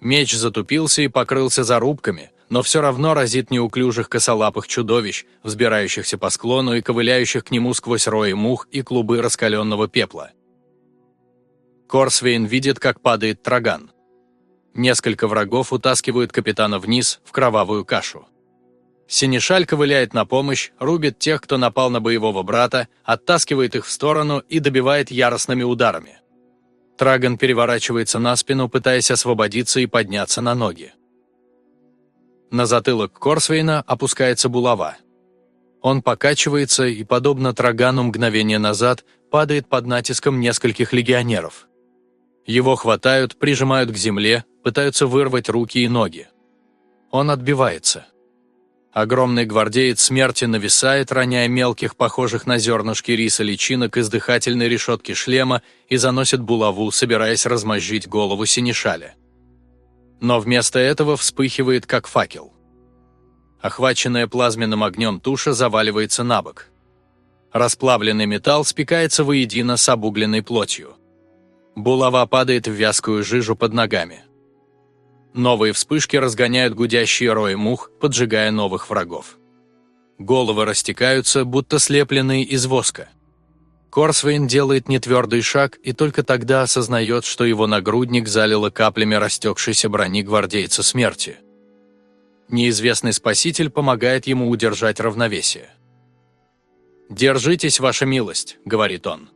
Меч затупился и покрылся зарубками, но все равно разит неуклюжих косолапых чудовищ, взбирающихся по склону и ковыляющих к нему сквозь рои мух и клубы раскаленного пепла. Корсвейн видит, как падает траган. Несколько врагов утаскивают капитана вниз, в кровавую кашу. Синишаль ковыляет на помощь, рубит тех, кто напал на боевого брата, оттаскивает их в сторону и добивает яростными ударами. Траган переворачивается на спину, пытаясь освободиться и подняться на ноги. На затылок Корсвейна опускается булава. Он покачивается и, подобно Трагану мгновение назад, падает под натиском нескольких легионеров. Его хватают, прижимают к земле, пытаются вырвать руки и ноги. Он отбивается. Огромный гвардеец смерти нависает, роняя мелких, похожих на зернышки риса личинок из дыхательной решетки шлема и заносит булаву, собираясь размозжить голову синешаля. Но вместо этого вспыхивает, как факел. Охваченная плазменным огнем туша заваливается на бок. Расплавленный металл спекается воедино с обугленной плотью. Булава падает в вязкую жижу под ногами. Новые вспышки разгоняют гудящие рои мух, поджигая новых врагов. Головы растекаются, будто слепленные из воска. Корсвейн делает нетвердый шаг и только тогда осознает, что его нагрудник залило каплями растекшейся брони гвардейца смерти. Неизвестный спаситель помогает ему удержать равновесие. «Держитесь, ваша милость», — говорит он.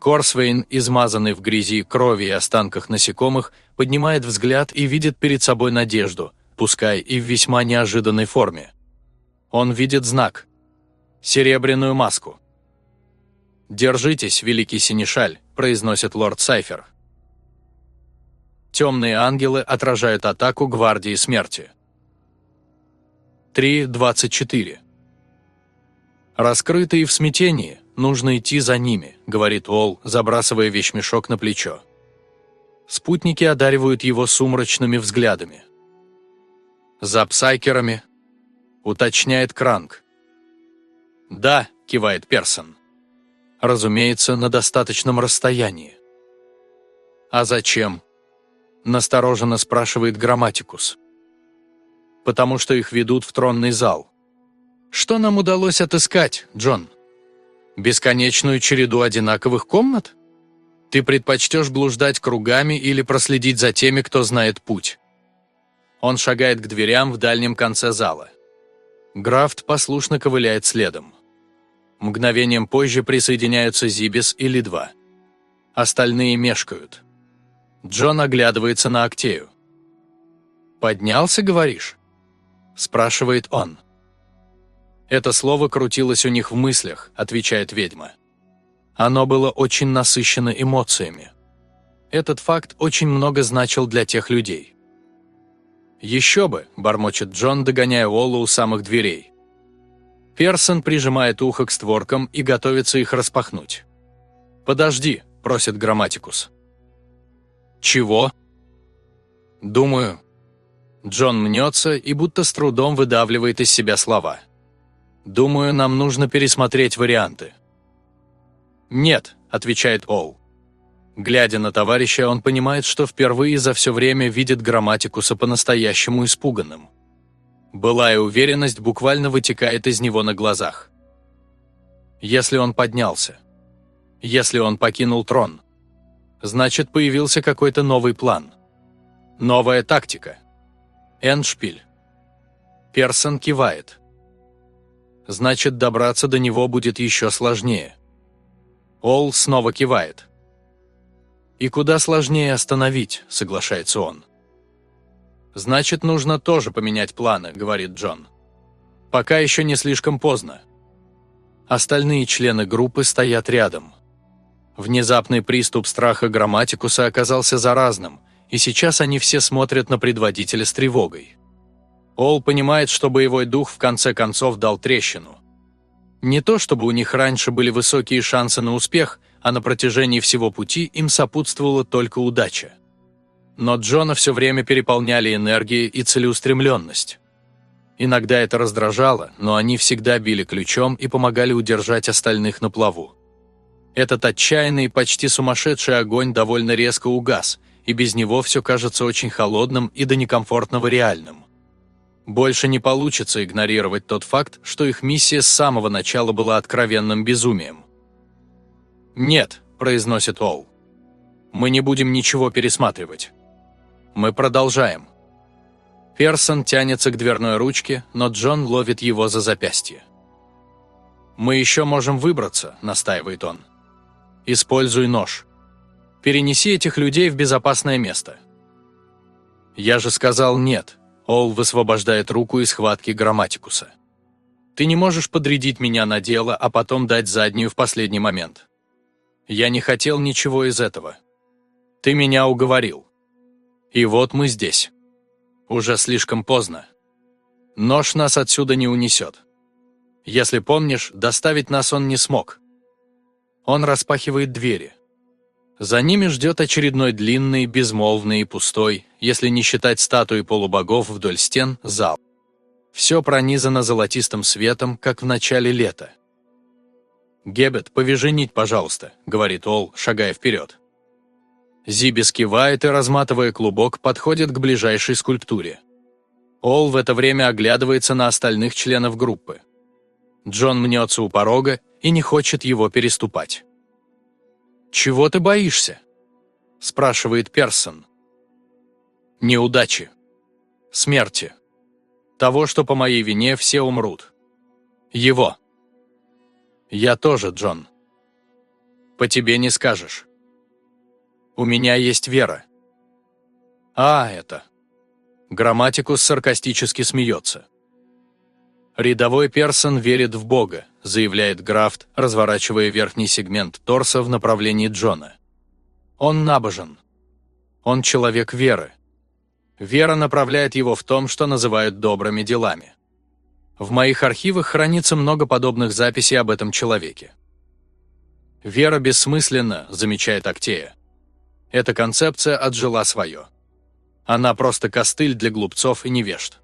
Корсвейн, измазанный в грязи, крови и останках насекомых, поднимает взгляд и видит перед собой надежду, пускай и в весьма неожиданной форме. Он видит знак. Серебряную маску. «Держитесь, великий синешаль», – произносит лорд Сайфер. Темные ангелы отражают атаку гвардии смерти. 3.24 Раскрытые в смятении, нужно идти за ними», — говорит Уолл, забрасывая вещмешок на плечо. Спутники одаривают его сумрачными взглядами. «За псайкерами?» — уточняет Кранк. «Да», — кивает Персон. «Разумеется, на достаточном расстоянии». «А зачем?» — настороженно спрашивает Грамматикус. «Потому что их ведут в тронный зал». «Что нам удалось отыскать, Джон?» Бесконечную череду одинаковых комнат? Ты предпочтешь блуждать кругами или проследить за теми, кто знает путь? Он шагает к дверям в дальнем конце зала. Графт послушно ковыляет следом. Мгновением позже присоединяются Зибис и Лидва. Остальные мешкают. Джон оглядывается на Актею. «Поднялся, говоришь?» – спрашивает он. Это слово крутилось у них в мыслях, отвечает ведьма. Оно было очень насыщено эмоциями. Этот факт очень много значил для тех людей. «Еще бы!» – бормочет Джон, догоняя Олу у самых дверей. Персон прижимает ухо к створкам и готовится их распахнуть. «Подожди», – просит Грамматикус. «Чего?» «Думаю». Джон мнется и будто с трудом выдавливает из себя слова. Думаю, нам нужно пересмотреть варианты». «Нет», – отвечает Ол. Глядя на товарища, он понимает, что впервые за все время видит грамматикуса по-настоящему испуганным. Былая уверенность буквально вытекает из него на глазах. Если он поднялся, если он покинул трон, значит появился какой-то новый план. Новая тактика. Эндшпиль. Персон кивает значит добраться до него будет еще сложнее. Ол снова кивает. «И куда сложнее остановить», — соглашается он. «Значит, нужно тоже поменять планы», — говорит Джон. «Пока еще не слишком поздно». Остальные члены группы стоят рядом. Внезапный приступ страха грамматикуса оказался заразным, и сейчас они все смотрят на предводителя с тревогой. Ол понимает, что боевой дух в конце концов дал трещину. Не то чтобы у них раньше были высокие шансы на успех, а на протяжении всего пути им сопутствовала только удача. Но Джона все время переполняли энергия и целеустремленность. Иногда это раздражало, но они всегда били ключом и помогали удержать остальных на плаву. Этот отчаянный, почти сумасшедший огонь довольно резко угас, и без него все кажется очень холодным и до некомфортного реальным. Больше не получится игнорировать тот факт, что их миссия с самого начала была откровенным безумием. «Нет», – произносит Ол. «Мы не будем ничего пересматривать. Мы продолжаем». Персон тянется к дверной ручке, но Джон ловит его за запястье. «Мы еще можем выбраться», – настаивает он. «Используй нож. Перенеси этих людей в безопасное место». «Я же сказал нет», – Ол высвобождает руку из схватки грамматикуса. «Ты не можешь подрядить меня на дело, а потом дать заднюю в последний момент. Я не хотел ничего из этого. Ты меня уговорил. И вот мы здесь. Уже слишком поздно. Нож нас отсюда не унесет. Если помнишь, доставить нас он не смог. Он распахивает двери. За ними ждет очередной длинный, безмолвный и пустой, если не считать статуи полубогов вдоль стен, зал. Все пронизано золотистым светом, как в начале лета. «Гебет, повяжи нить, пожалуйста», — говорит Ол, шагая вперед. Зиби скивает и, разматывая клубок, подходит к ближайшей скульптуре. Ол в это время оглядывается на остальных членов группы. Джон мнется у порога и не хочет его переступать. «Чего ты боишься?» – спрашивает Персон. «Неудачи. Смерти. Того, что по моей вине все умрут. Его. Я тоже, Джон. По тебе не скажешь. У меня есть вера». «А, это...» Грамматикус саркастически смеется. «Рядовой Персон верит в Бога», заявляет Графт, разворачивая верхний сегмент торса в направлении Джона. «Он набожен. Он человек веры. Вера направляет его в том, что называют добрыми делами. В моих архивах хранится много подобных записей об этом человеке. «Вера бессмысленна», замечает Актея. Эта концепция отжила свое. Она просто костыль для глупцов и невежд.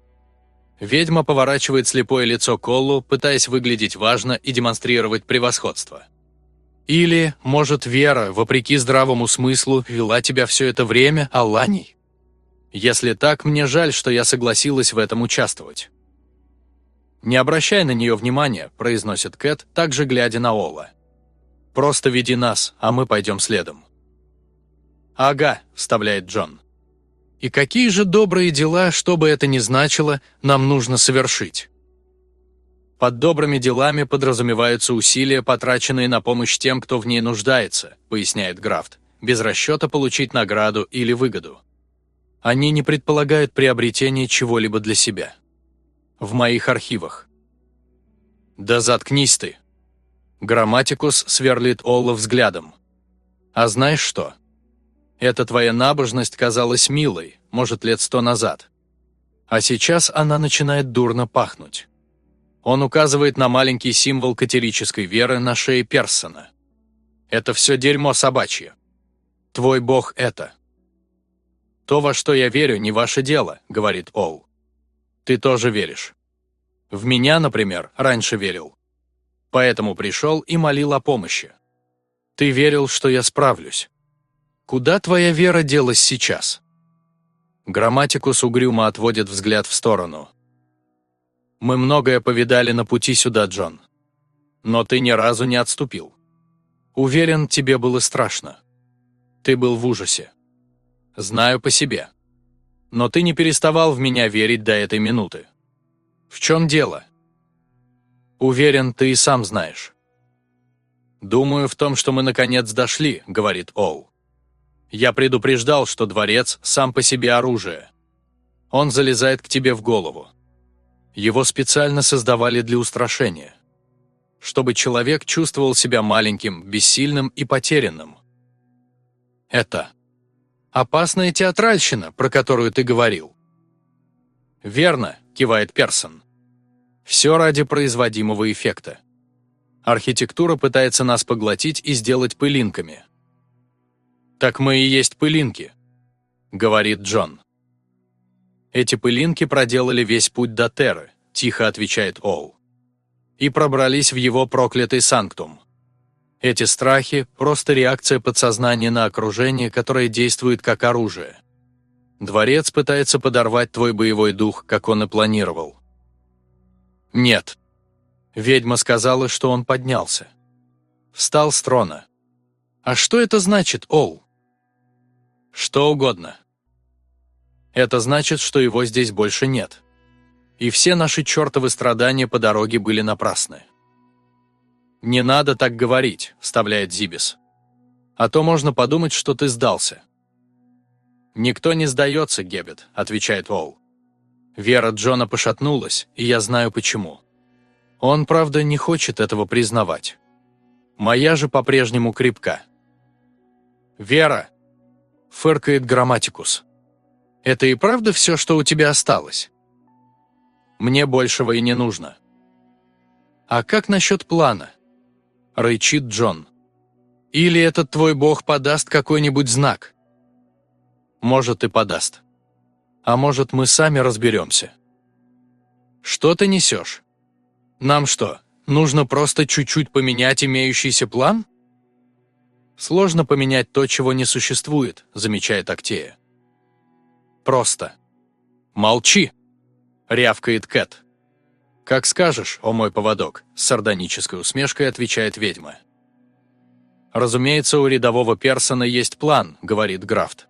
Ведьма поворачивает слепое лицо Коллу, пытаясь выглядеть важно и демонстрировать превосходство. Или, может, Вера, вопреки здравому смыслу, вела тебя все это время, Алланий? Если так, мне жаль, что я согласилась в этом участвовать. «Не обращай на нее внимания», – произносит Кэт, также глядя на Ола. «Просто веди нас, а мы пойдем следом». «Ага», – вставляет Джон. И какие же добрые дела, что бы это ни значило, нам нужно совершить? Под добрыми делами подразумеваются усилия, потраченные на помощь тем, кто в ней нуждается, поясняет Графт, без расчета получить награду или выгоду. Они не предполагают приобретение чего-либо для себя. В моих архивах. Да заткнись ты. Грамматикус сверлит Олла взглядом. А знаешь что? Эта твоя набожность казалась милой, может, лет сто назад. А сейчас она начинает дурно пахнуть. Он указывает на маленький символ катерической веры на шее Персона. Это все дерьмо собачье. Твой бог это. То, во что я верю, не ваше дело, говорит Ол. Ты тоже веришь. В меня, например, раньше верил. Поэтому пришел и молил о помощи. Ты верил, что я справлюсь. Куда твоя вера делась сейчас?» Грамматикус угрюмо отводит взгляд в сторону. «Мы многое повидали на пути сюда, Джон. Но ты ни разу не отступил. Уверен, тебе было страшно. Ты был в ужасе. Знаю по себе. Но ты не переставал в меня верить до этой минуты. В чем дело? Уверен, ты и сам знаешь. «Думаю в том, что мы наконец дошли», — говорит Оу. Я предупреждал, что дворец сам по себе оружие. Он залезает к тебе в голову. Его специально создавали для устрашения. Чтобы человек чувствовал себя маленьким, бессильным и потерянным. Это опасная театральщина, про которую ты говорил. Верно, кивает Персон. Все ради производимого эффекта. Архитектура пытается нас поглотить и сделать пылинками. «Так мы и есть пылинки», — говорит Джон. «Эти пылинки проделали весь путь до Терры», — тихо отвечает Оу. «И пробрались в его проклятый санктум. Эти страхи — просто реакция подсознания на окружение, которое действует как оружие. Дворец пытается подорвать твой боевой дух, как он и планировал». «Нет». Ведьма сказала, что он поднялся. Встал с трона. «А что это значит, Оу?» Что угодно. Это значит, что его здесь больше нет. И все наши чертовы страдания по дороге были напрасны. «Не надо так говорить», – вставляет Зибис. «А то можно подумать, что ты сдался». «Никто не сдается, Геббет», – отвечает Уолл. Вера Джона пошатнулась, и я знаю почему. Он, правда, не хочет этого признавать. Моя же по-прежнему крепка. «Вера!» – фыркает грамматикус. «Это и правда все, что у тебя осталось?» «Мне большего и не нужно». «А как насчет плана?» – рычит Джон. «Или этот твой бог подаст какой-нибудь знак?» «Может, и подаст. А может, мы сами разберемся?» «Что ты несешь? Нам что, нужно просто чуть-чуть поменять имеющийся план?» «Сложно поменять то, чего не существует», – замечает Актея. «Просто». «Молчи!» – рявкает Кэт. «Как скажешь, о мой поводок», – с сардонической усмешкой отвечает ведьма. «Разумеется, у рядового Персона есть план», – говорит Графт.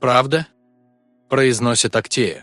«Правда?» – произносит Актея.